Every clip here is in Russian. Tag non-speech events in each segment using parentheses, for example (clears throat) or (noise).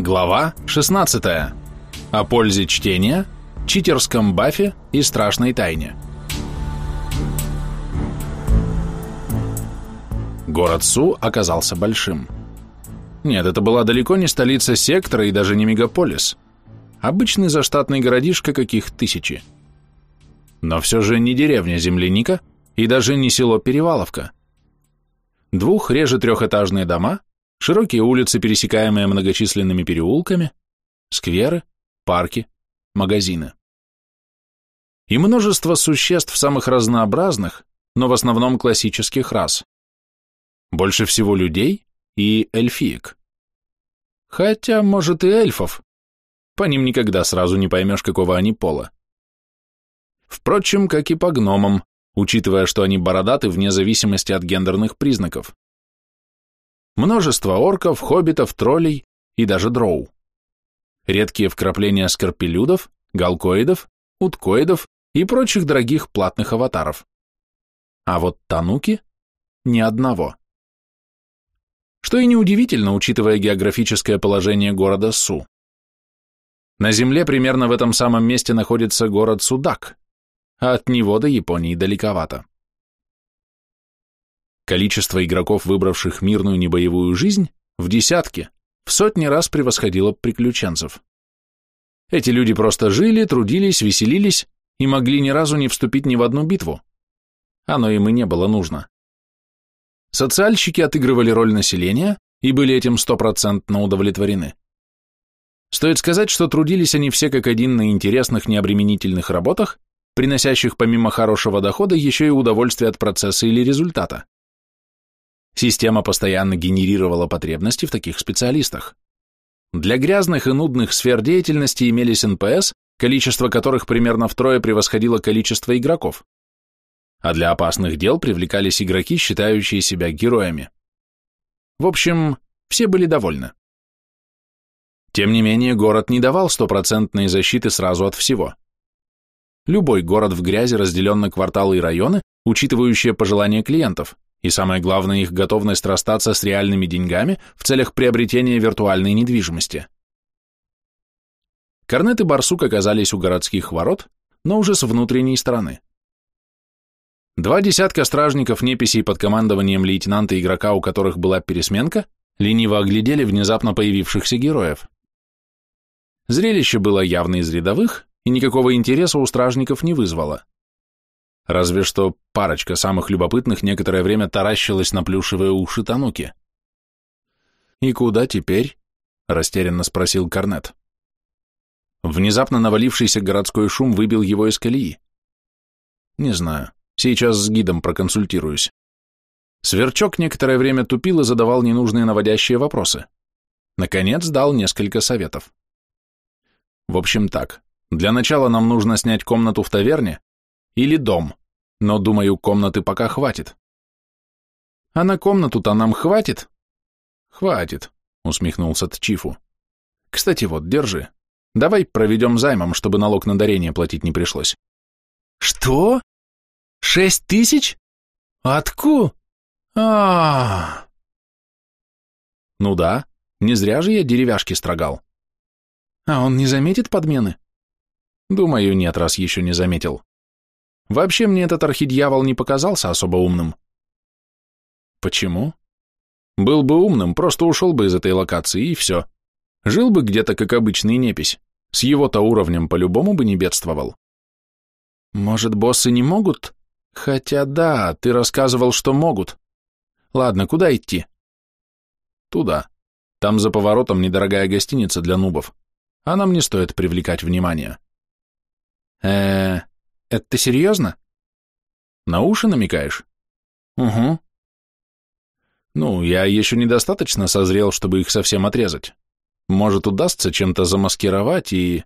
Глава 16. О пользе чтения, читерском бафе и страшной тайне. Город Су оказался большим. Нет, это была далеко не столица сектора и даже не мегаполис. Обычный заштатный городишко каких тысячи. Но все же не деревня Земляника и даже не село Переваловка. Двух, реже трехэтажные дома, широкие улицы, пересекаемые многочисленными переулками, скверы, парки, магазины. И множество существ самых разнообразных, но в основном классических рас. Больше всего людей и эльфиек. Хотя, может, и эльфов. По ним никогда сразу не поймешь, какого они пола. Впрочем, как и по гномам, учитывая, что они бородаты вне зависимости от гендерных признаков. Множество орков, хоббитов, троллей и даже дроу. Редкие вкрапления скорпелюдов, галкоидов, уткоидов и прочих дорогих платных аватаров. А вот тануки – ни одного. Что и неудивительно, учитывая географическое положение города Су. На Земле примерно в этом самом месте находится город Судак, а от него до Японии далековато. Количество игроков, выбравших мирную небоевую жизнь, в десятки, в сотни раз превосходило приключенцев. Эти люди просто жили, трудились, веселились и могли ни разу не вступить ни в одну битву. Оно им и не было нужно. Социальщики отыгрывали роль населения и были этим стопроцентно удовлетворены. Стоит сказать, что трудились они все как один на интересных необременительных работах, приносящих помимо хорошего дохода еще и удовольствие от процесса или результата. Система постоянно генерировала потребности в таких специалистах. Для грязных и нудных сфер деятельности имелись НПС, количество которых примерно втрое превосходило количество игроков а для опасных дел привлекались игроки, считающие себя героями. В общем, все были довольны. Тем не менее, город не давал стопроцентной защиты сразу от всего. Любой город в грязи разделен на кварталы и районы, учитывающие пожелания клиентов, и самое главное их готовность расстаться с реальными деньгами в целях приобретения виртуальной недвижимости. Корнет и Барсук оказались у городских ворот, но уже с внутренней стороны. Два десятка стражников неписей под командованием лейтенанта-игрока, у которых была пересменка, лениво оглядели внезапно появившихся героев. Зрелище было явно из рядовых, и никакого интереса у стражников не вызвало. Разве что парочка самых любопытных некоторое время таращилась на плюшевые уши Тануки. «И куда теперь?» — растерянно спросил Корнет. Внезапно навалившийся городской шум выбил его из колеи. «Не знаю. Сейчас с гидом проконсультируюсь. Сверчок некоторое время тупил и задавал ненужные наводящие вопросы. Наконец дал несколько советов. В общем так, для начала нам нужно снять комнату в таверне или дом, но, думаю, комнаты пока хватит. А на комнату-то нам хватит? Хватит, усмехнулся Тчифу. Кстати, вот, держи. Давай проведем займом, чтобы налог на дарение платить не пришлось. Что? Шесть тысяч? Отку? а, Ну да, не зря же я деревяшки строгал. А он не заметит подмены? Думаю, нет, раз еще не заметил. Вообще мне этот архидьявол не показался особо умным. Почему? Был бы умным, просто ушел бы из этой локации, и все. Жил бы где-то, как обычный непись. С его-то уровнем по-любому бы не бедствовал. Может, боссы не могут Хотя да, ты рассказывал, что могут. Ладно, куда идти? Туда. Там за поворотом недорогая гостиница для нубов. А нам не стоит привлекать внимание. э это ты серьезно? На уши намекаешь? Угу. Ну, я еще недостаточно созрел, чтобы их совсем отрезать. Может, удастся чем-то замаскировать и...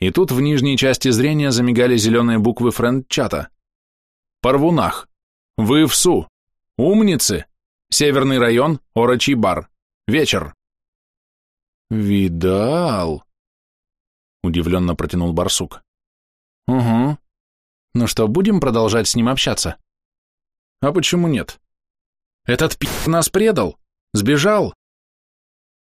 И тут в нижней части зрения замигали зеленые буквы френд-чата. «Парвунах! Вы в СУ! Умницы! Северный район, Орочий бар! Вечер!» «Видал?» — удивленно протянул барсук. «Угу. Ну что, будем продолжать с ним общаться?» «А почему нет?» «Этот пи*** нас предал! Сбежал!»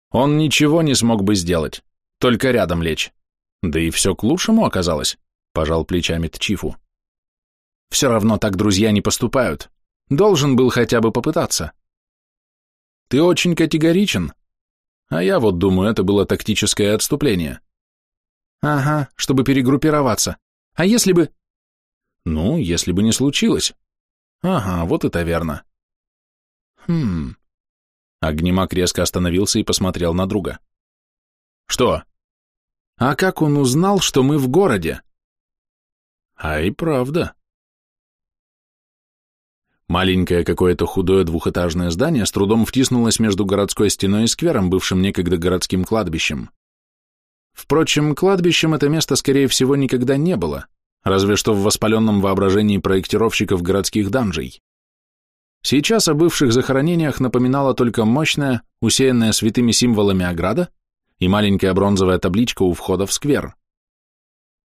Он ничего не смог бы сделать, только рядом лечь. Да и все к лучшему оказалось, пожал плечами Тчифу. Все равно так друзья не поступают. Должен был хотя бы попытаться. Ты очень категоричен. А я вот думаю, это было тактическое отступление. Ага, чтобы перегруппироваться. А если бы... Ну, если бы не случилось. Ага, вот это верно. Хм. Огнемак резко остановился и посмотрел на друга. Что? А как он узнал, что мы в городе? А и правда. Маленькое какое-то худое двухэтажное здание с трудом втиснулось между городской стеной и сквером, бывшим некогда городским кладбищем. Впрочем, кладбищем это место, скорее всего, никогда не было, разве что в воспаленном воображении проектировщиков городских данжей. Сейчас о бывших захоронениях напоминала только мощная, усеянная святыми символами ограда и маленькая бронзовая табличка у входа в сквер.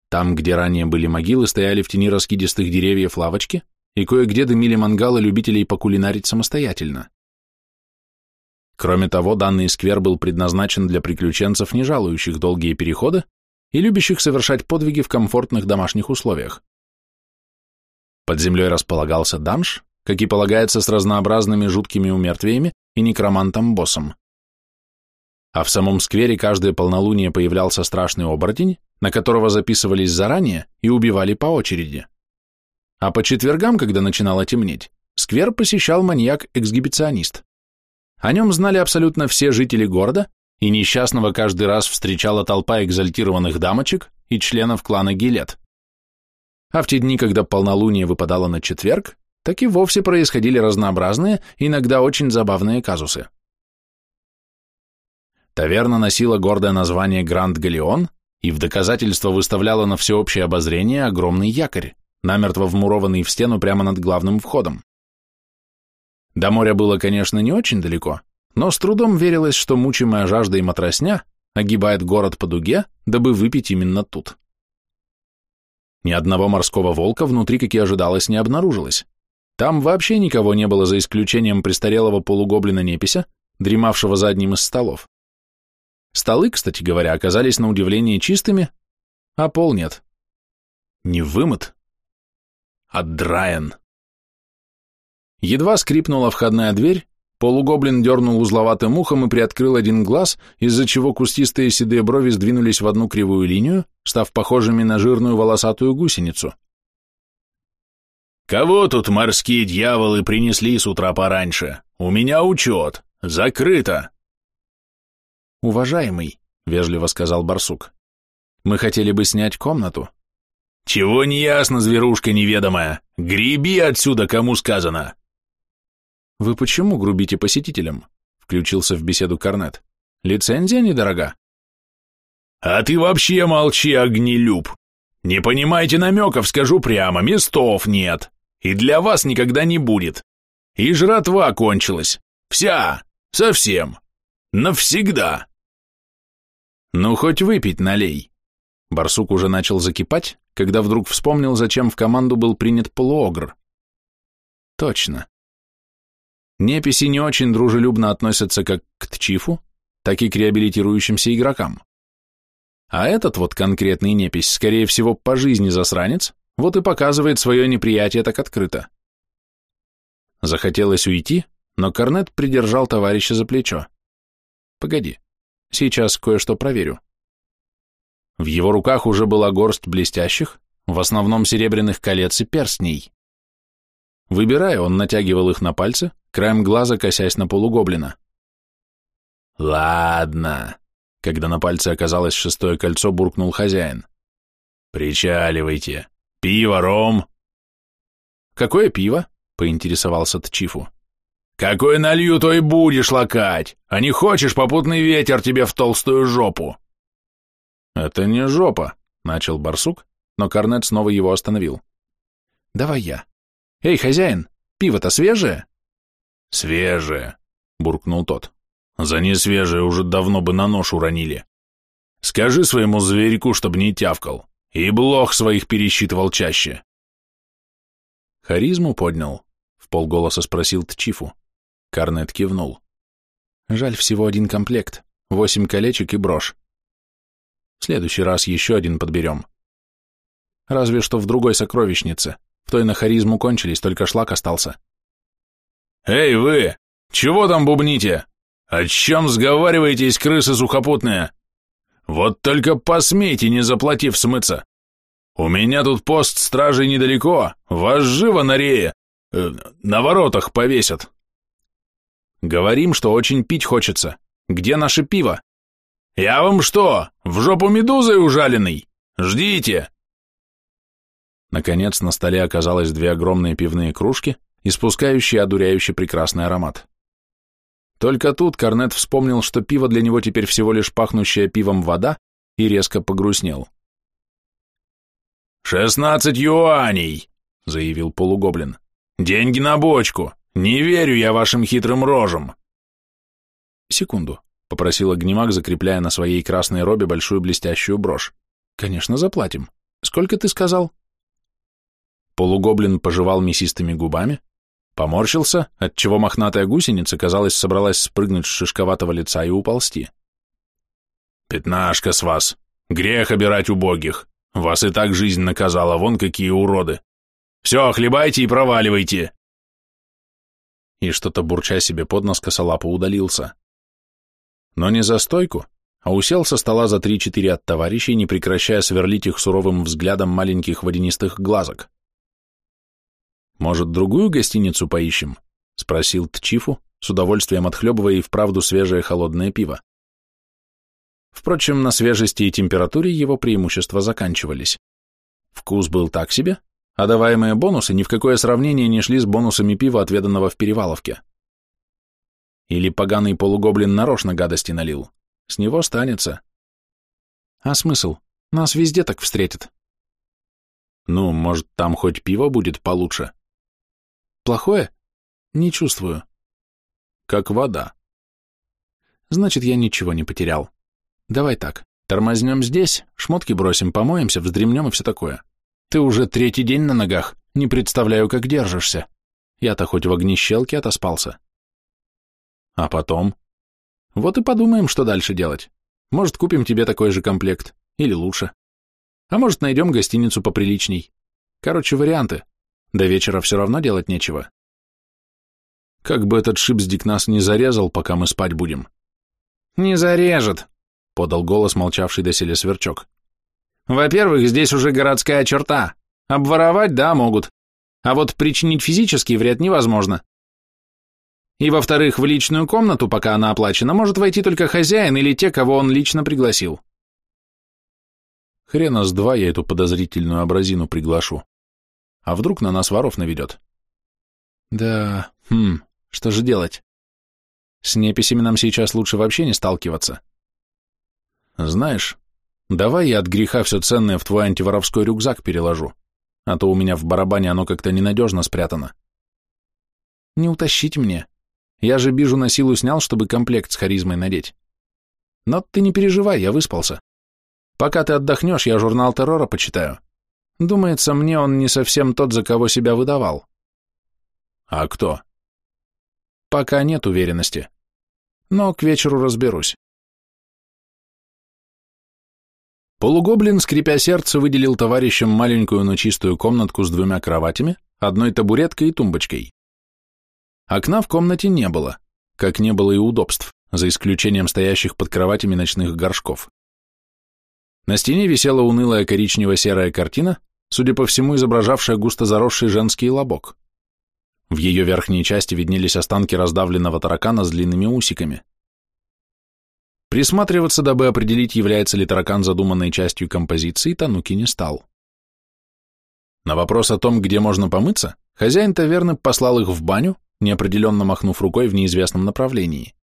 Там, где ранее были могилы, стояли в тени раскидистых деревьев лавочки, и кое-где дымили мангалы любителей покулинарить самостоятельно. Кроме того, данный сквер был предназначен для приключенцев, не жалующих долгие переходы и любящих совершать подвиги в комфортных домашних условиях. Под землей располагался данж, как и полагается с разнообразными жуткими умертвиями и некромантом-боссом. А в самом сквере каждое полнолуние появлялся страшный оборотень, на которого записывались заранее и убивали по очереди. А по четвергам, когда начинало темнеть, сквер посещал маньяк-эксгибиционист. О нем знали абсолютно все жители города, и несчастного каждый раз встречала толпа экзальтированных дамочек и членов клана Гилет. А в те дни, когда полнолуние выпадало на четверг, так и вовсе происходили разнообразные, иногда очень забавные казусы. Таверна носила гордое название Гранд Галеон и в доказательство выставляла на всеобщее обозрение огромный якорь намертво вмурованный в стену прямо над главным входом. До моря было, конечно, не очень далеко, но с трудом верилось, что мучимая жаждой матросня огибает город по дуге, дабы выпить именно тут. Ни одного морского волка внутри, как и ожидалось, не обнаружилось. Там вообще никого не было, за исключением престарелого полугоблина-непися, дремавшего за одним из столов. Столы, кстати говоря, оказались на удивление чистыми, а пол нет. Не вымыт, отдраен. Едва скрипнула входная дверь, полугоблин дернул узловатым ухом и приоткрыл один глаз, из-за чего кустистые седые брови сдвинулись в одну кривую линию, став похожими на жирную волосатую гусеницу. «Кого тут морские дьяволы принесли с утра пораньше? У меня учет. Закрыто!» «Уважаемый», — вежливо сказал барсук, — «мы хотели бы снять комнату». «Чего не ясно, зверушка неведомая? Греби отсюда, кому сказано!» «Вы почему грубите посетителям?» — включился в беседу Корнет. «Лицензия недорога». «А ты вообще молчи, огнелюб! Не понимаете намеков, скажу прямо, местов нет, и для вас никогда не будет. И жратва кончилась. Вся, совсем, навсегда». «Ну, хоть выпить налей». Барсук уже начал закипать, когда вдруг вспомнил, зачем в команду был принят полуогр. Точно. Неписи не очень дружелюбно относятся как к Тчифу, так и к реабилитирующимся игрокам. А этот вот конкретный непись, скорее всего, по жизни засранец, вот и показывает свое неприятие так открыто. Захотелось уйти, но Корнет придержал товарища за плечо. Погоди, сейчас кое-что проверю. В его руках уже была горсть блестящих, в основном серебряных колец и перстней. Выбирая, он натягивал их на пальцы, краем глаза косясь на полугоблина. «Ладно», — когда на пальце оказалось шестое кольцо, буркнул хозяин. «Причаливайте. Пиво, ром». «Какое пиво?» — поинтересовался Тчифу. «Какое налью, то и будешь лакать, а не хочешь, попутный ветер тебе в толстую жопу». «Это не жопа», — начал барсук, но Корнет снова его остановил. «Давай я. Эй, хозяин, пиво-то свежее?» «Свежее», — буркнул тот. «За несвежее уже давно бы на нож уронили. Скажи своему зверьку, чтоб не тявкал, и блох своих пересчитывал чаще». «Харизму поднял?» — в полголоса спросил Тчифу. Корнет кивнул. «Жаль, всего один комплект. восемь колечек и брошь. В следующий раз еще один подберем. Разве что в другой сокровищнице. В той на харизму кончились, только шлак остался. «Эй, вы! Чего там бубните? О чем сговариваетесь, крысы сухопутные? Вот только посмейте, не заплатив смыться. У меня тут пост стражей недалеко, вас живо на рее, э, на воротах повесят». «Говорим, что очень пить хочется. Где наше пиво?» «Я вам что, в жопу медузой ужаленный? Ждите!» Наконец на столе оказалось две огромные пивные кружки, испускающие одуряющий прекрасный аромат. Только тут Корнет вспомнил, что пиво для него теперь всего лишь пахнущая пивом вода, и резко погрустнел. «Шестнадцать юаней!» — заявил полугоблин. «Деньги на бочку! Не верю я вашим хитрым рожам!» «Секунду», — попросил огнемак, закрепляя на своей красной робе большую блестящую брошь. «Конечно, заплатим. Сколько ты сказал?» Полугоблин пожевал мясистыми губами, поморщился, отчего мохнатая гусеница, казалось, собралась спрыгнуть с шишковатого лица и уползти. «Пятнашка с вас! Грех обирать убогих! Вас и так жизнь наказала, вон какие уроды! Все, хлебайте и проваливайте!» И что-то бурча себе под нос косолапо удалился. Но не за стойку, а усел со стола за три-четыре от товарищей, не прекращая сверлить их суровым взглядом маленьких водянистых глазок. «Может, другую гостиницу поищем?» — спросил Тчифу, с удовольствием отхлебывая и вправду свежее холодное пиво. Впрочем, на свежести и температуре его преимущества заканчивались. Вкус был так себе, а даваемые бонусы ни в какое сравнение не шли с бонусами пива, отведанного в Переваловке. Или поганый полугоблин нарочно гадости налил. С него станется. А смысл? Нас везде так встретят. Ну, может, там хоть пиво будет получше. Плохое? Не чувствую. Как вода. Значит, я ничего не потерял. Давай так, тормознем здесь, шмотки бросим, помоемся, вздремнем и все такое. Ты уже третий день на ногах, не представляю, как держишься. Я-то хоть в огнищелке отоспался. А потом? Вот и подумаем, что дальше делать. Может, купим тебе такой же комплект, или лучше. А может, найдем гостиницу поприличней. Короче, варианты. До вечера все равно делать нечего. Как бы этот шипздик нас не зарезал, пока мы спать будем. Не зарежет, подал голос молчавший доселе сверчок. Во-первых, здесь уже городская черта. Обворовать, да, могут. А вот причинить физический вред невозможно. И во-вторых, в личную комнату, пока она оплачена, может войти только хозяин или те, кого он лично пригласил. Хрена с два я эту подозрительную образину приглашу. А вдруг на нас воров наведет? Да, хм, что же делать? С неписями нам сейчас лучше вообще не сталкиваться. Знаешь, давай я от греха все ценное в твой антиворовской рюкзак переложу, а то у меня в барабане оно как-то ненадежно спрятано. Не утащить мне. Я же бижу на силу снял, чтобы комплект с харизмой надеть. Но ты не переживай, я выспался. Пока ты отдохнешь, я журнал террора почитаю. Думается, мне он не совсем тот, за кого себя выдавал. А кто? Пока нет уверенности. Но к вечеру разберусь. Полугоблин, скрипя сердце, выделил товарищам маленькую, но чистую комнатку с двумя кроватями, одной табуреткой и тумбочкой. Окна в комнате не было, как не было и удобств, за исключением стоящих под кроватями ночных горшков. На стене висела унылая коричнево-серая картина, судя по всему, изображавшая густо заросший женский лобок. В ее верхней части виднелись останки раздавленного таракана с длинными усиками. Присматриваться, дабы определить, является ли таракан задуманной частью композиции, Тануки не стал. На вопрос о том, где можно помыться, хозяин таверны послал их в баню, неопределенно махнув рукой в неизвестном направлении.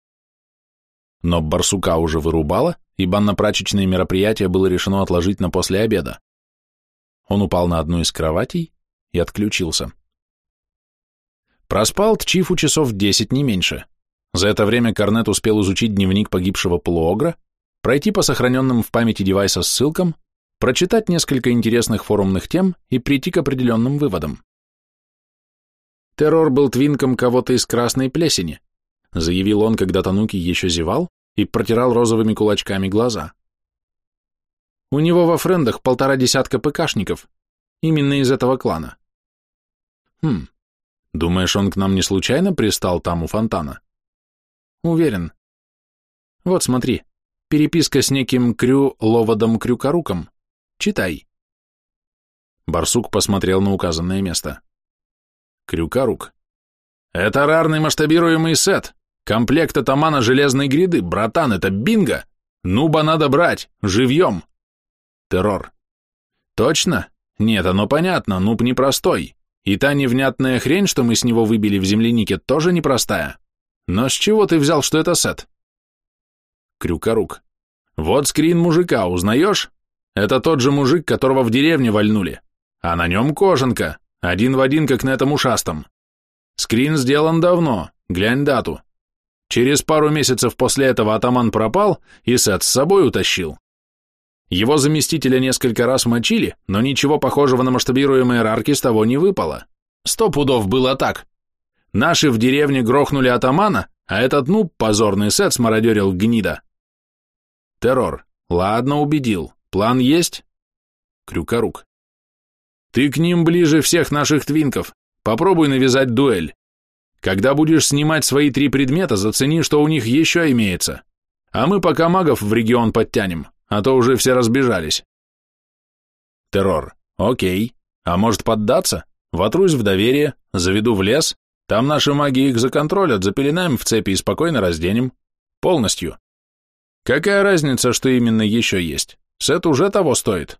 Но барсука уже вырубало, и банно-прачечное мероприятие было решено отложить на после обеда. Он упал на одну из кроватей и отключился. Проспал Тчифу часов десять, не меньше. За это время Корнет успел изучить дневник погибшего полуогра, пройти по сохраненным в памяти девайса ссылкам, прочитать несколько интересных форумных тем и прийти к определенным выводам. Террор был твинком кого-то из красной плесени, заявил он, когда Тануки еще зевал, и протирал розовыми кулачками глаза. У него во френдах полтора десятка ПКшников, именно из этого клана. Хм, думаешь, он к нам не случайно пристал там у фонтана? Уверен. Вот смотри, переписка с неким Крю Ловодом Крюкоруком. Читай. Барсук посмотрел на указанное место. Крюкорук. Это рарный масштабируемый сет. Комплект атамана железной гряды. Братан, это бинго. Нуба надо брать. Живьем. Террор. Точно? Нет, оно понятно, нуб непростой. И та невнятная хрень, что мы с него выбили в землянике, тоже непростая. Но с чего ты взял, что это сет? Крюкорук. Вот скрин мужика, узнаешь? Это тот же мужик, которого в деревне вальнули. А на нем кожанка, один в один, как на этом ушастом. Скрин сделан давно, глянь дату. Через пару месяцев после этого атаман пропал и сет с собой утащил. Его заместителя несколько раз мочили, но ничего похожего на масштабируемые рарки с того не выпало. Сто пудов было так. Наши в деревне грохнули атамана, а этот нуб, позорный сет, смародерил гнида. Террор. Ладно, убедил. План есть? Крюкорук. Ты к ним ближе всех наших твинков. Попробуй навязать дуэль. Когда будешь снимать свои три предмета, зацени, что у них еще имеется. А мы пока магов в регион подтянем, а то уже все разбежались. Террор. Окей. А может поддаться? Вотрусь в доверие, заведу в лес, там наши маги их законтролят, запеленаем в цепи и спокойно разденем. Полностью. Какая разница, что именно еще есть? Сет уже того стоит.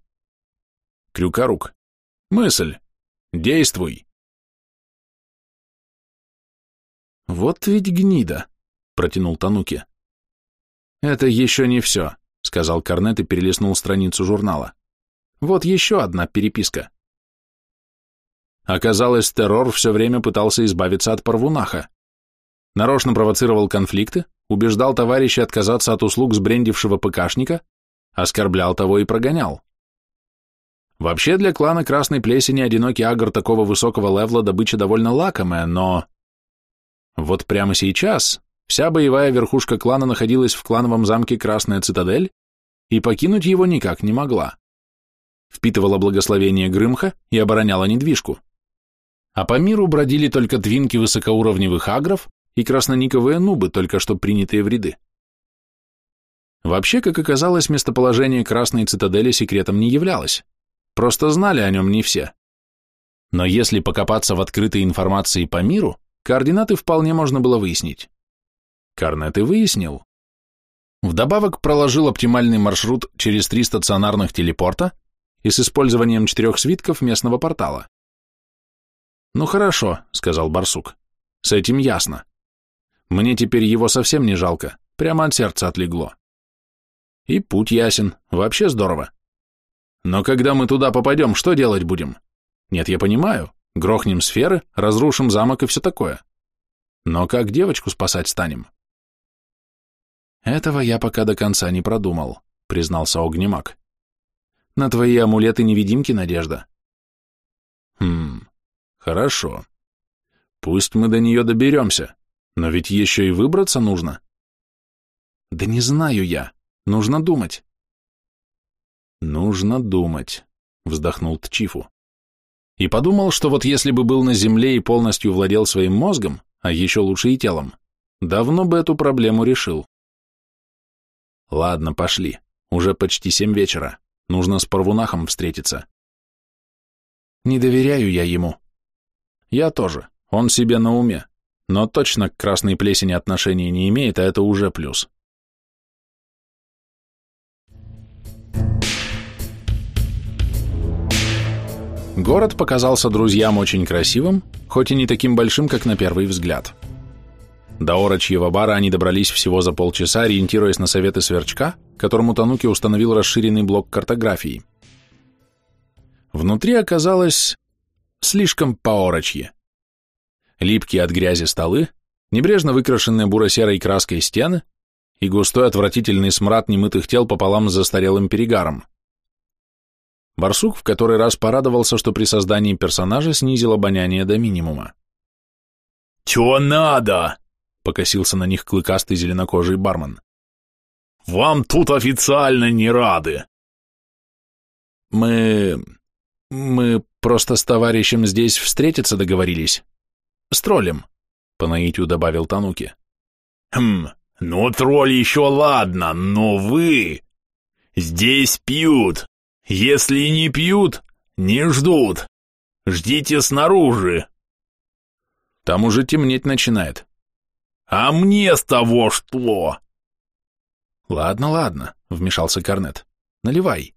Крюкорук. Мысль. Действуй. Вот ведь гнида, протянул Тануки. Это еще не все, сказал Корнет и перелистнул страницу журнала. Вот еще одна переписка. Оказалось, террор все время пытался избавиться от Парвунаха. Нарочно провоцировал конфликты, убеждал товарища отказаться от услуг сбрендившего ПКшника, оскорблял того и прогонял. Вообще для клана Красной Плесени одинокий агр такого высокого левла добыча довольно лакомая, но... Вот прямо сейчас вся боевая верхушка клана находилась в клановом замке Красная Цитадель и покинуть его никак не могла. Впитывала благословение Грымха и обороняла недвижку. А по миру бродили только твинки высокоуровневых агров и краснониковые нубы, только что принятые в ряды. Вообще, как оказалось, местоположение Красной Цитадели секретом не являлось. Просто знали о нем не все. Но если покопаться в открытой информации по миру, координаты вполне можно было выяснить. Карнет и выяснил. Вдобавок проложил оптимальный маршрут через три стационарных телепорта и с использованием четырех свитков местного портала. «Ну хорошо», — сказал барсук, — «с этим ясно. Мне теперь его совсем не жалко, прямо от сердца отлегло. И путь ясен, вообще здорово. Но когда мы туда попадем, что делать будем? Нет, я понимаю, грохнем сферы, разрушим замок и все такое. Но как девочку спасать станем? Этого я пока до конца не продумал, признался Огнемак. На твои амулеты-невидимки надежда. Хм, хорошо. Пусть мы до нее доберемся, но ведь еще и выбраться нужно. Да не знаю я, нужно думать. «Нужно думать», — вздохнул Тчифу. И подумал, что вот если бы был на земле и полностью владел своим мозгом, а еще лучше и телом, давно бы эту проблему решил. Ладно, пошли. Уже почти семь вечера. Нужно с Парвунахом встретиться. Не доверяю я ему. Я тоже. Он себе на уме. Но точно к красной плесени отношения не имеет, а это уже плюс. Город показался друзьям очень красивым, хоть и не таким большим, как на первый взгляд. До Орочьего бара они добрались всего за полчаса, ориентируясь на советы Сверчка, которому Тануки установил расширенный блок картографии. Внутри оказалось слишком поорочье. Липкие от грязи столы, небрежно выкрашенные буро-серой краской стены и густой отвратительный смрад немытых тел пополам с застарелым перегаром. Барсук в который раз порадовался, что при создании персонажа снизил обоняние до минимума. «Чего надо?» — покосился на них клыкастый зеленокожий бармен. Вам тут официально не рады. Мы... мы просто с товарищем здесь встретиться договорились. С троллем, по наитию добавил Тануки. Хм, ну тролль еще ладно, но вы... Здесь пьют. Если не пьют, не ждут. Ждите снаружи. Там уже темнеть начинает. А мне с того что? Ладно, ладно, вмешался Корнет. Наливай.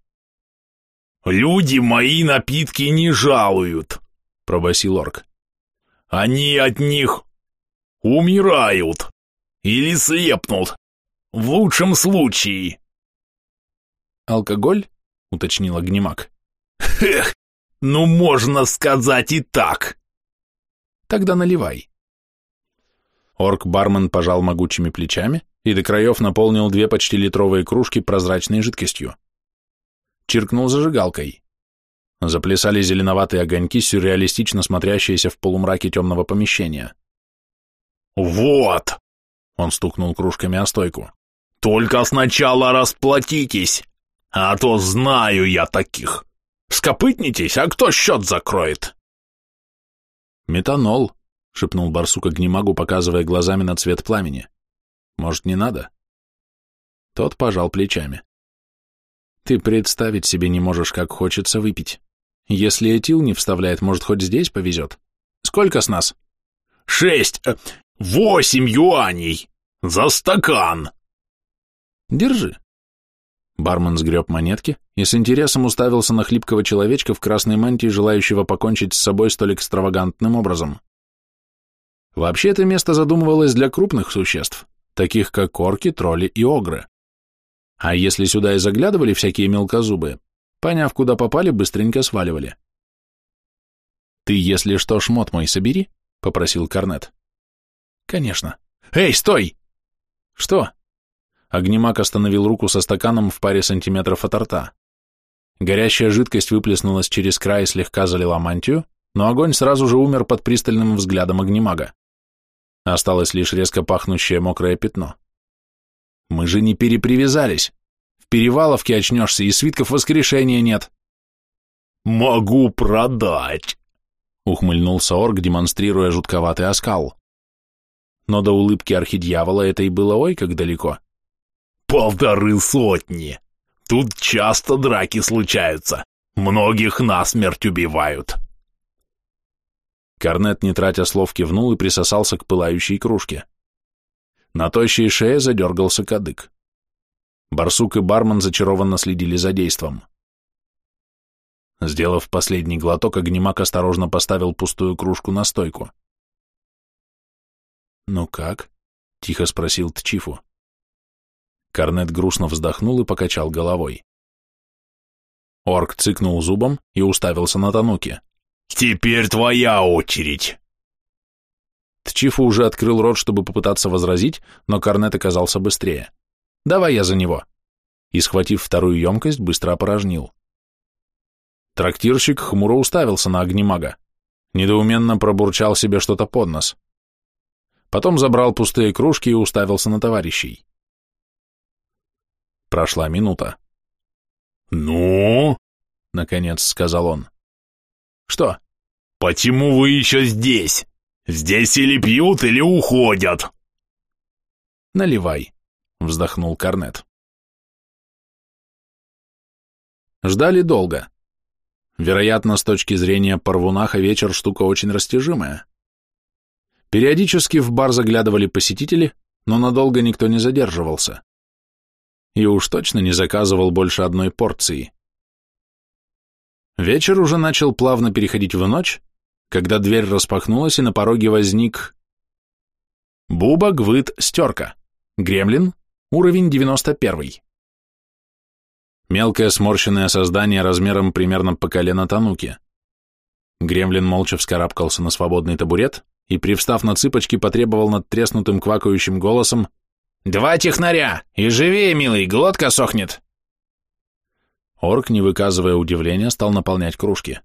Люди мои напитки не жалуют, пробасил орк. Они от них умирают или слепнут. В лучшем случае. Алкоголь? уточнил огнемак. Эх, ну можно сказать и так. Тогда наливай. Орк-бармен пожал могучими плечами и до краев наполнил две почти литровые кружки прозрачной жидкостью. Чиркнул зажигалкой. Заплясали зеленоватые огоньки, сюрреалистично смотрящиеся в полумраке темного помещения. «Вот!» — он стукнул кружками о стойку. «Только сначала расплатитесь, а то знаю я таких. Скопытнитесь, а кто счет закроет?» «Метанол», — шепнул барсук огнемагу, показывая глазами на цвет пламени. «Может, не надо?» Тот пожал плечами. «Ты представить себе не можешь, как хочется выпить. Если этил не вставляет, может, хоть здесь повезет. Сколько с нас?» «Шесть, э, восемь юаней! За стакан!» «Держи». Бармен сгреб монетки и с интересом уставился на хлипкого человечка в красной мантии, желающего покончить с собой столь экстравагантным образом. Вообще это место задумывалось для крупных существ, таких как орки, тролли и огры. А если сюда и заглядывали всякие мелкозубы, поняв, куда попали, быстренько сваливали. «Ты, если что, шмот мой собери», — попросил Корнет. «Конечно». «Эй, стой!» «Что?» Огнемак остановил руку со стаканом в паре сантиметров от рта. Горящая жидкость выплеснулась через край и слегка залила мантию, но огонь сразу же умер под пристальным взглядом огнемага. Осталось лишь резко пахнущее мокрое пятно. Мы же не перепривязались. В переваловке очнешься, и свитков воскрешения нет. Могу продать, ухмыльнулся орк, демонстрируя жутковатый оскал. Но до улыбки архидьявола это и было ой как далеко. Полторы сотни. Тут часто драки случаются. Многих насмерть убивают. Корнет, не тратя слов, кивнул и присосался к пылающей кружке. На тощей шее задергался кадык. Барсук и бармен зачарованно следили за действом. Сделав последний глоток, огнемак осторожно поставил пустую кружку на стойку. «Ну как?» — тихо спросил Тчифу. Корнет грустно вздохнул и покачал головой. Орк цыкнул зубом и уставился на Тануки. «Теперь твоя очередь!» Тчифу уже открыл рот, чтобы попытаться возразить, но Корнет оказался быстрее. «Давай я за него!» И, схватив вторую емкость, быстро опорожнил. Трактирщик хмуро уставился на огнемага. Недоуменно пробурчал себе что-то под нос. Потом забрал пустые кружки и уставился на товарищей. Прошла минута. «Ну?» — наконец сказал он. Что? Почему вы еще здесь? Здесь или пьют, или уходят. Наливай, вздохнул Корнет. Ждали долго. Вероятно, с точки зрения Парвунаха вечер штука очень растяжимая. Периодически в бар заглядывали посетители, но надолго никто не задерживался. И уж точно не заказывал больше одной порции. Вечер уже начал плавно переходить в ночь, когда дверь распахнулась, и на пороге возник... Буба Гвыд Стерка. Гремлин. Уровень 91. Мелкое сморщенное создание размером примерно по колено Тануки. Гремлин молча вскарабкался на свободный табурет и, привстав на цыпочки, потребовал над треснутым квакающим голосом «Два технаря! И живее, милый, глотка сохнет!» Орк, не выказывая удивления, стал наполнять кружки.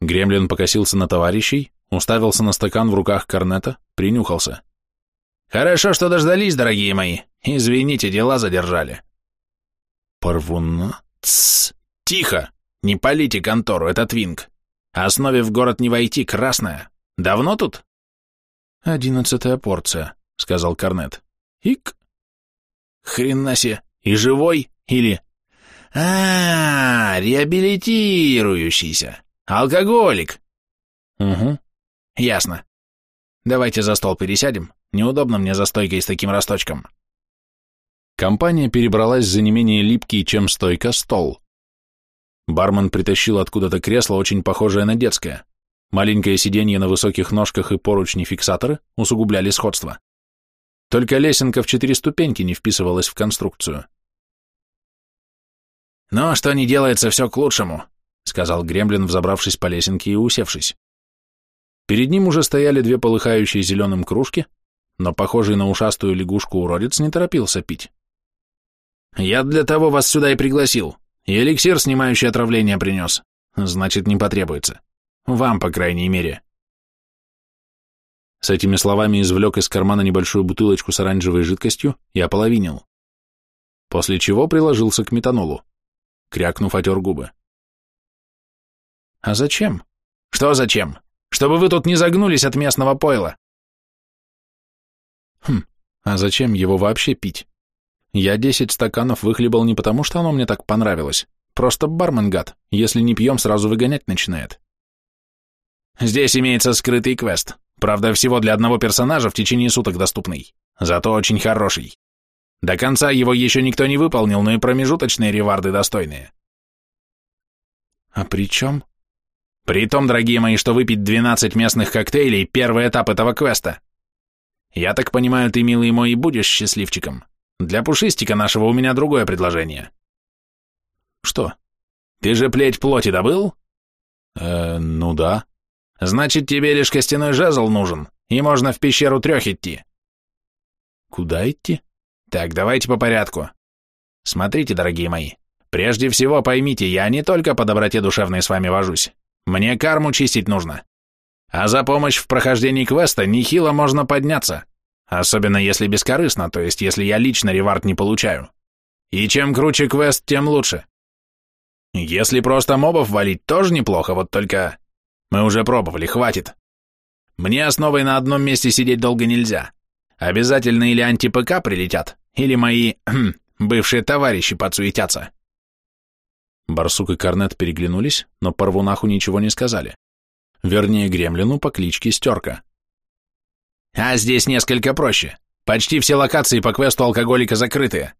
Гремлин покосился на товарищей, уставился на стакан в руках корнета, принюхался. «Хорошо, что дождались, дорогие мои. Извините, дела задержали. Порвуна? Тссс, тихо! Не полите контору, это твинг. Основе в город не войти, красная. Давно тут? Одиннадцатая порция, сказал Корнет. Ик. Хрена себе. И живой? Или... А, -а, реабилитирующийся. Алкоголик. Угу. Ясно. Давайте за стол пересядем. Неудобно мне за стойкой с таким росточком. Компания перебралась за не менее липкий, чем стойка, стол. Бармен притащил откуда-то кресло, очень похожее на детское. Маленькое сиденье на высоких ножках и поручни-фиксаторы усугубляли сходство. Только лесенка в четыре ступеньки не вписывалась в конструкцию. «Но что не делается, все к лучшему», — сказал Гремлин, взобравшись по лесенке и усевшись. Перед ним уже стояли две полыхающие зеленым кружки, но похожий на ушастую лягушку уродец не торопился пить. «Я для того вас сюда и пригласил. И эликсир, снимающий отравление, принес. Значит, не потребуется. Вам, по крайней мере». С этими словами извлек из кармана небольшую бутылочку с оранжевой жидкостью и ополовинил. После чего приложился к метанолу. Крякнув, отер губы. «А зачем?» «Что зачем? Чтобы вы тут не загнулись от местного пойла». «Хм, а зачем его вообще пить? Я десять стаканов выхлебал не потому, что оно мне так понравилось. Просто бармен гад, если не пьем, сразу выгонять начинает». «Здесь имеется скрытый квест. Правда, всего для одного персонажа в течение суток доступный. Зато очень хороший. До конца его еще никто не выполнил, но и промежуточные реварды достойные. А при чем? При том, дорогие мои, что выпить 12 местных коктейлей – первый этап этого квеста. Я так понимаю, ты, милый мой, и будешь счастливчиком. Для пушистика нашего у меня другое предложение. Что? Ты же плеть плоти добыл? Э, ну да. Значит, тебе лишь костяной жезл нужен, и можно в пещеру трех идти. Куда идти? Так, давайте по порядку. Смотрите, дорогие мои, прежде всего поймите, я не только по доброте душевной с вами вожусь. Мне карму чистить нужно. А за помощь в прохождении квеста нехило можно подняться. Особенно если бескорыстно, то есть если я лично ревард не получаю. И чем круче квест, тем лучше. Если просто мобов валить, тоже неплохо, вот только... Мы уже пробовали, хватит. Мне основой на одном месте сидеть долго нельзя. Обязательно или анти-ПК прилетят, или мои (clears throat) бывшие товарищи подсуетятся. Барсук и Корнет переглянулись, но Парвунаху ничего не сказали. Вернее, Гремлину по кличке Стерка. А здесь несколько проще. Почти все локации по квесту алкоголика закрытые.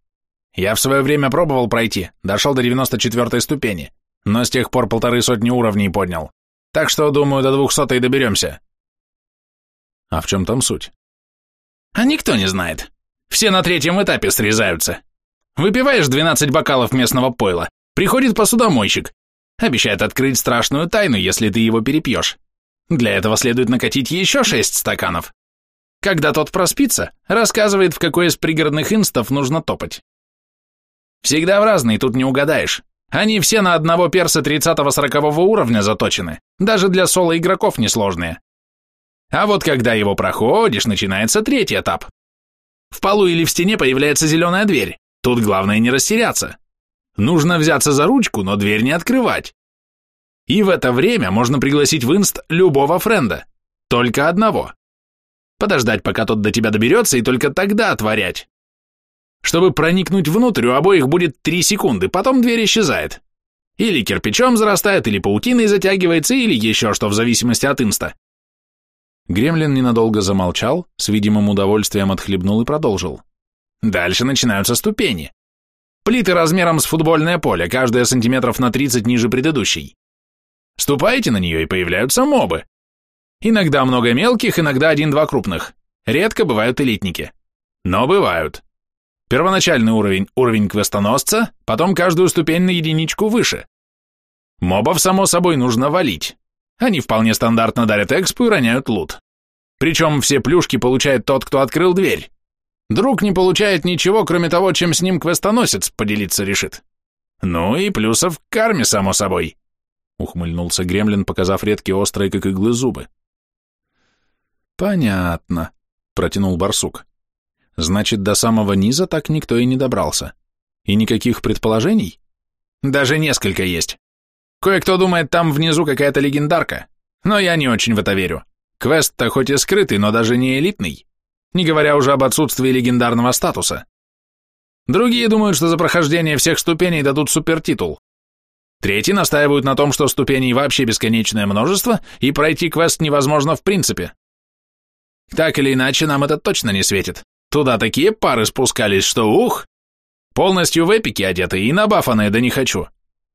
Я в свое время пробовал пройти, дошел до 94 ступени, но с тех пор полторы сотни уровней поднял. Так что, думаю, до двухсотой доберемся. А в чем там суть? А никто не знает. Все на третьем этапе срезаются. Выпиваешь 12 бокалов местного пойла, приходит посудомойщик, обещает открыть страшную тайну, если ты его перепьешь. Для этого следует накатить еще шесть стаканов. Когда тот проспится, рассказывает, в какой из пригородных инстов нужно топать. Всегда в разные, тут не угадаешь. Они все на одного перса 30-40 уровня заточены, даже для соло-игроков несложные. А вот когда его проходишь, начинается третий этап. В полу или в стене появляется зеленая дверь. Тут главное не растеряться. Нужно взяться за ручку, но дверь не открывать. И в это время можно пригласить в инст любого френда. Только одного подождать, пока тот до тебя доберется, и только тогда отворять. Чтобы проникнуть внутрь, у обоих будет три секунды, потом дверь исчезает. Или кирпичом зарастает, или паутиной затягивается, или еще что, в зависимости от инста. Гремлин ненадолго замолчал, с видимым удовольствием отхлебнул и продолжил. Дальше начинаются ступени. Плиты размером с футбольное поле, каждая сантиметров на 30 ниже предыдущей. Ступаете на нее, и появляются мобы. Иногда много мелких, иногда один-два крупных. Редко бывают элитники. Но бывают. Первоначальный уровень – уровень квестоносца, потом каждую ступень на единичку выше. Мобов, само собой, нужно валить. Они вполне стандартно дарят экспу и роняют лут. Причем все плюшки получает тот, кто открыл дверь. Друг не получает ничего, кроме того, чем с ним квестоносец поделиться решит. Ну и плюсов к карме, само собой. Ухмыльнулся Гремлин, показав редкие острые, как иглы, зубы. «Понятно», — протянул барсук. Значит, до самого низа так никто и не добрался. И никаких предположений? Даже несколько есть. Кое-кто думает, там внизу какая-то легендарка, но я не очень в это верю. Квест-то хоть и скрытый, но даже не элитный, не говоря уже об отсутствии легендарного статуса. Другие думают, что за прохождение всех ступеней дадут супертитул. Третьи настаивают на том, что ступеней вообще бесконечное множество, и пройти квест невозможно в принципе. Так или иначе, нам это точно не светит. Туда такие пары спускались, что ух! Полностью в эпике одеты и набафанные, да не хочу.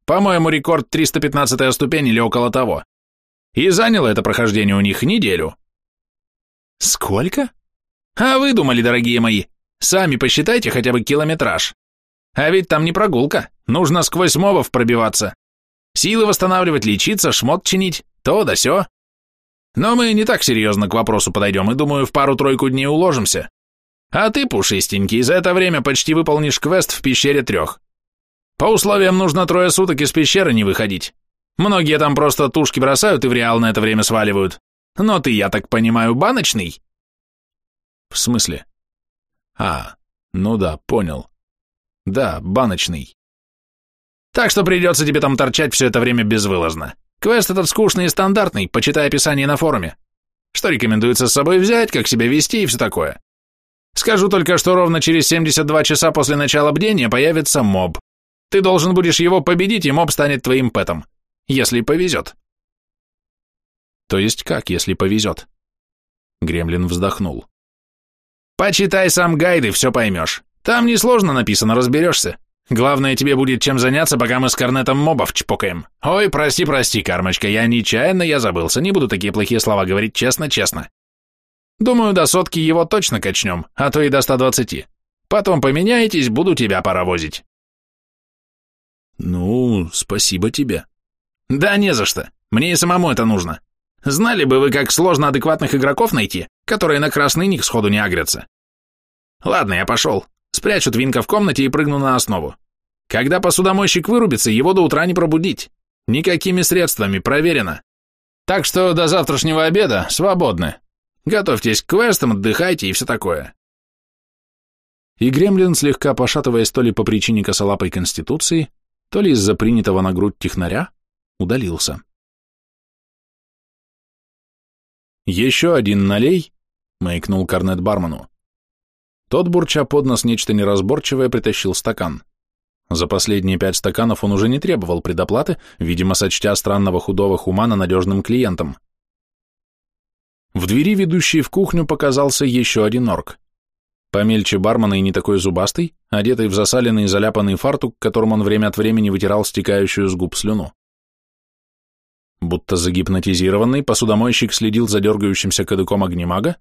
По-моему, рекорд 315 ступень или около того. И заняло это прохождение у них неделю. Сколько? А вы думали, дорогие мои, сами посчитайте хотя бы километраж. А ведь там не прогулка, нужно сквозь мобов пробиваться. Силы восстанавливать, лечиться, шмот чинить, то да сё. Но мы не так серьезно к вопросу подойдем и, думаю, в пару-тройку дней уложимся. А ты, пушистенький, за это время почти выполнишь квест в пещере трех. По условиям нужно трое суток из пещеры не выходить. Многие там просто тушки бросают и в реал на это время сваливают. Но ты, я так понимаю, баночный? В смысле? А, ну да, понял. Да, баночный. Так что придется тебе там торчать все это время безвылазно. Квест этот скучный и стандартный, почитай описание на форуме. Что рекомендуется с собой взять, как себя вести и все такое. Скажу только, что ровно через 72 часа после начала бдения появится моб. Ты должен будешь его победить, и моб станет твоим пэтом. Если повезет. То есть как, если повезет? Гремлин вздохнул. Почитай сам гайды, все поймешь. Там несложно написано, разберешься. Главное, тебе будет чем заняться, пока мы с Корнетом мобов чпокаем. Ой, прости, прости, Кармочка, я нечаянно, я забылся, не буду такие плохие слова говорить честно-честно. Думаю, до сотки его точно качнем, а то и до 120. Потом поменяетесь, буду тебя паровозить. Ну, спасибо тебе. Да не за что, мне и самому это нужно. Знали бы вы, как сложно адекватных игроков найти, которые на красный ник сходу не агрятся. Ладно, я пошел. Спрячу Твинка в комнате и прыгну на основу. Когда посудомойщик вырубится, его до утра не пробудить. Никакими средствами, проверено. Так что до завтрашнего обеда свободны. Готовьтесь к квестам, отдыхайте и все такое. И Гремлин, слегка пошатываясь то ли по причине косолапой конституции, то ли из-за принятого на грудь технаря, удалился. «Еще один налей», — маякнул Корнет бармену. Тот, бурча под нос нечто неразборчивое, притащил стакан. За последние пять стаканов он уже не требовал предоплаты, видимо, сочтя странного худого хумана надежным клиентом. В двери, ведущей в кухню, показался еще один орк. Помельче бармена и не такой зубастый, одетый в засаленный и заляпанный фартук, которым он время от времени вытирал стекающую с губ слюну. Будто загипнотизированный, посудомойщик следил за дергающимся кадыком огнемага,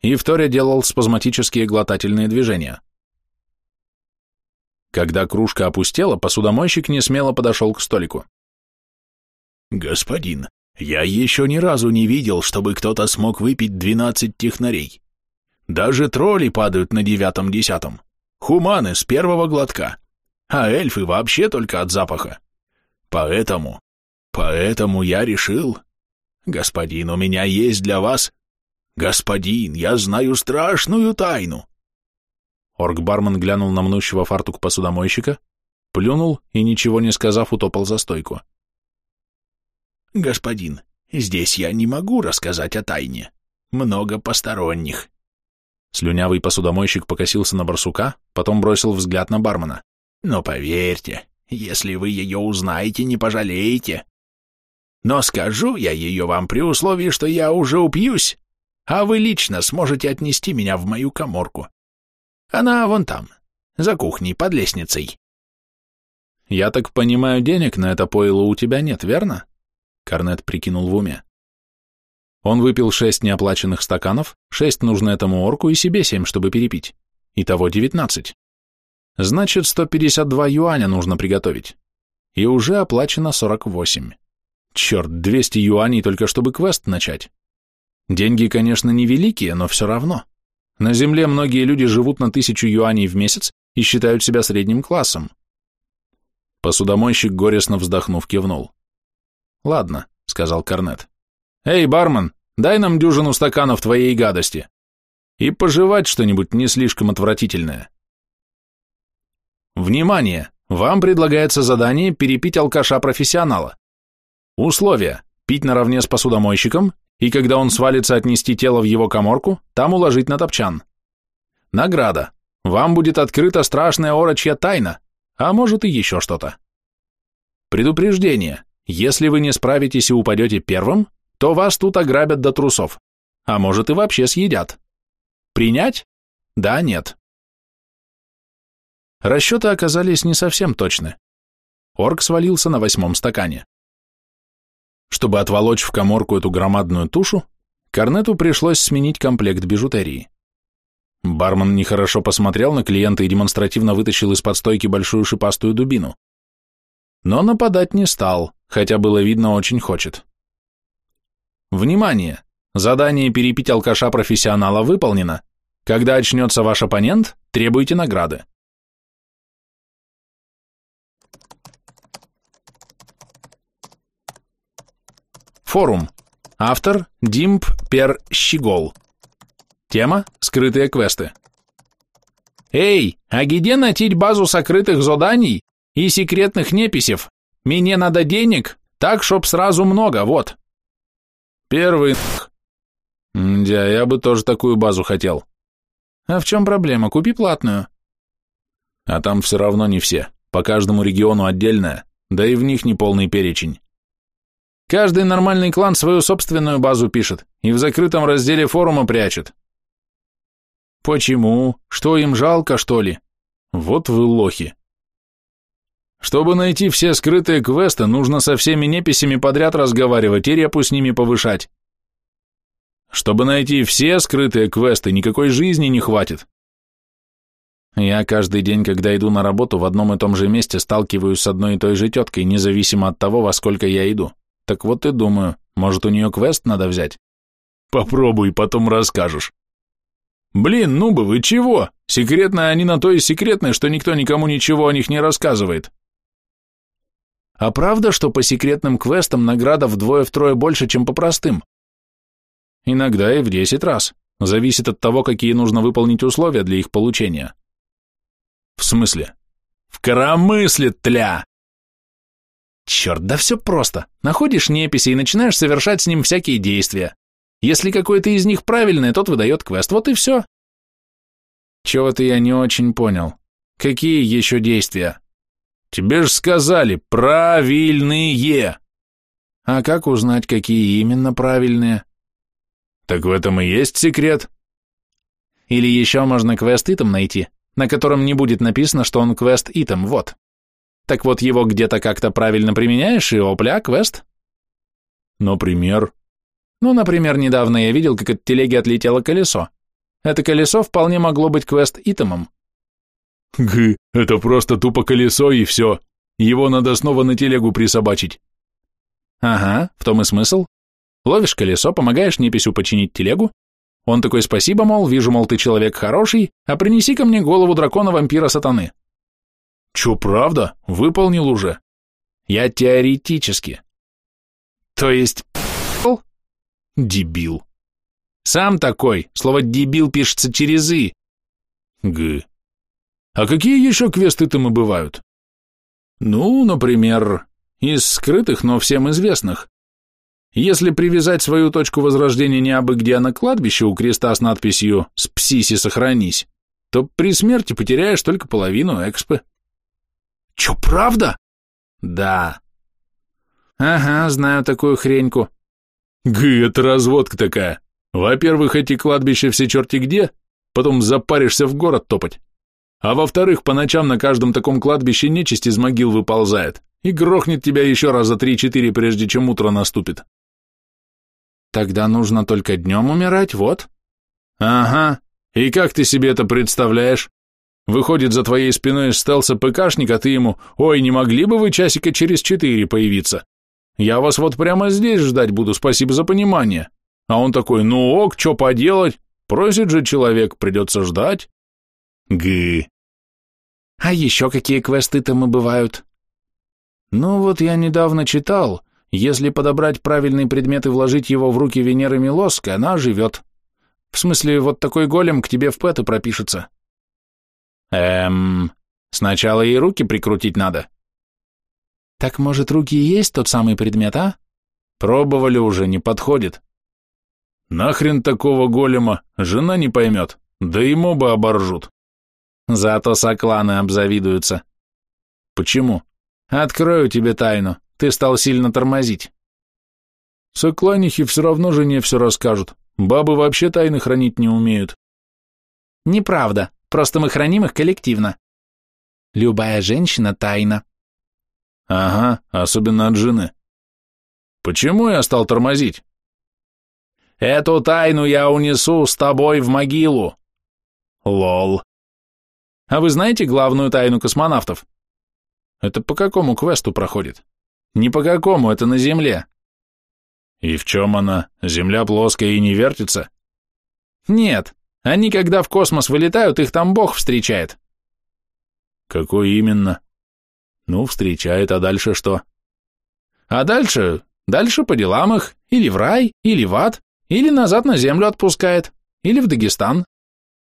и вторя делал спазматические глотательные движения. Когда кружка опустела, посудомойщик несмело подошел к столику. «Господин, я еще ни разу не видел, чтобы кто-то смог выпить двенадцать технарей. Даже тролли падают на девятом-десятом, хуманы с первого глотка, а эльфы вообще только от запаха. Поэтому, поэтому я решил, господин, у меня есть для вас «Господин, я знаю страшную тайну!» Орк-бармен глянул на мнущего фартук посудомойщика, плюнул и, ничего не сказав, утопал за стойку. «Господин, здесь я не могу рассказать о тайне. Много посторонних». Слюнявый посудомойщик покосился на барсука, потом бросил взгляд на бармена. «Но поверьте, если вы ее узнаете, не пожалеете. Но скажу я ее вам при условии, что я уже упьюсь, а вы лично сможете отнести меня в мою коморку. Она вон там, за кухней, под лестницей. Я так понимаю, денег на это пойло у тебя нет, верно? Корнет прикинул в уме. Он выпил шесть неоплаченных стаканов, шесть нужно этому орку и себе семь, чтобы перепить. Итого девятнадцать. Значит, сто пятьдесят два юаня нужно приготовить. И уже оплачено сорок восемь. Черт, двести юаней только чтобы квест начать. Деньги, конечно, невеликие, но все равно. На Земле многие люди живут на тысячу юаней в месяц и считают себя средним классом. Посудомойщик, горестно вздохнув, кивнул. «Ладно», — сказал Корнет. «Эй, бармен, дай нам дюжину стаканов твоей гадости». и пожевать что-нибудь не слишком отвратительное. Внимание! Вам предлагается задание перепить алкаша-профессионала. Условия. Пить наравне с посудомойщиком, и когда он свалится отнести тело в его коморку, там уложить на топчан. Награда. Вам будет открыта страшная орочья тайна, а может и еще что-то. Предупреждение. Если вы не справитесь и упадете первым, то вас тут ограбят до трусов, а может и вообще съедят. Принять? Да, нет. Расчеты оказались не совсем точны. Орк свалился на восьмом стакане. Чтобы отволочь в коморку эту громадную тушу, Корнету пришлось сменить комплект бижутерии. Бармен нехорошо посмотрел на клиента и демонстративно вытащил из-под стойки большую шипастую дубину. Но нападать не стал, хотя было видно, очень хочет. Внимание! Задание перепить алкаша-профессионала выполнено. Когда очнется ваш оппонент, требуйте награды. Форум. Автор Димп Пер Щегол. Тема – скрытые квесты. «Эй, а где натить базу сокрытых заданий и секретных неписев? Мне надо денег, так, чтоб сразу много, вот». Первый Мдя, я бы тоже такую базу хотел. А в чем проблема? Купи платную. А там все равно не все. По каждому региону отдельная, да и в них не полный перечень. Каждый нормальный клан свою собственную базу пишет и в закрытом разделе форума прячет. Почему? Что им жалко, что ли? Вот вы лохи. Чтобы найти все скрытые квесты, нужно со всеми неписями подряд разговаривать и репу с ними повышать. Чтобы найти все скрытые квесты, никакой жизни не хватит. Я каждый день, когда иду на работу, в одном и том же месте сталкиваюсь с одной и той же теткой, независимо от того, во сколько я иду. Так вот и думаю, может, у нее квест надо взять? Попробуй, потом расскажешь. Блин, ну бы вы чего? Секретные они на то и секретные, что никто никому ничего о них не рассказывает. А правда, что по секретным квестам награда вдвое-втрое больше, чем по простым? Иногда и в десять раз. Зависит от того, какие нужно выполнить условия для их получения. В смысле? В коромысле, тля! Черт, да все просто. Находишь неписи и начинаешь совершать с ним всякие действия. Если какой-то из них правильный, тот выдает квест, вот и все. Чего-то я не очень понял. Какие еще действия? Тебе же сказали, правильные. А как узнать, какие именно правильные? Так в этом и есть секрет. Или еще можно квест-итем найти, на котором не будет написано, что он квест-итем, вот. Так вот его где-то как-то правильно применяешь, и опля, квест. Например? Ну, например, недавно я видел, как от телеги отлетело колесо. Это колесо вполне могло быть квест-итемом. Гы, это просто тупо колесо и все. Его надо снова на телегу присобачить. Ага, в том и смысл. Ловишь колесо, помогаешь неписью починить телегу. Он такой, спасибо, мол, вижу, мол, ты человек хороший, а принеси ко мне голову дракона-вампира-сатаны. Че, правда? Выполнил уже? Я теоретически. То есть... Дебил. Сам такой. Слово «дебил» пишется через «и». Г. А какие еще квесты-то мы бывают? Ну, например, из скрытых, но всем известных. Если привязать свою точку возрождения не абы где, а на кладбище у креста с надписью «Спсиси сохранись», то при смерти потеряешь только половину экспы. Че, правда? Да. Ага, знаю такую хреньку. Гы, это разводка такая. Во-первых, эти кладбища все черти где, потом запаришься в город топать. А во-вторых, по ночам на каждом таком кладбище нечисть из могил выползает и грохнет тебя еще раз за три-четыре, прежде чем утро наступит. Тогда нужно только днем умирать, вот. Ага, и как ты себе это представляешь? Выходит за твоей спиной из стелса ПКшник, а ты ему, ой, не могли бы вы часика через четыре появиться? Я вас вот прямо здесь ждать буду, спасибо за понимание. А он такой, ну ок, что поделать? Просит же человек, придется ждать. Гы. А еще какие квесты там и бывают? Ну вот я недавно читал, если подобрать правильный предмет и вложить его в руки Венеры Милоской, она живет. В смысле, вот такой голем к тебе в пэты пропишется. Эм, сначала и руки прикрутить надо. Так, может, руки и есть тот самый предмет, а? Пробовали уже, не подходит. Нахрен такого голема, жена не поймет, да и моба оборжут. Зато сокланы обзавидуются. Почему? Открою тебе тайну, ты стал сильно тормозить. Сокланихи все равно жене все расскажут, бабы вообще тайны хранить не умеют. Неправда, просто мы храним их коллективно. Любая женщина тайна. Ага, особенно от жены. Почему я стал тормозить? Эту тайну я унесу с тобой в могилу. Лол. А вы знаете главную тайну космонавтов? Это по какому квесту проходит? Ни по какому, это на Земле. И в чем она? Земля плоская и не вертится? Нет, они когда в космос вылетают, их там Бог встречает. Какой именно? Ну, встречает, а дальше что? А дальше, дальше по делам их, или в рай, или в ад, или назад на землю отпускает, или в Дагестан.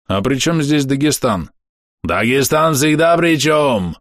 А при чем здесь Дагестан? Дагестан всегда при чем?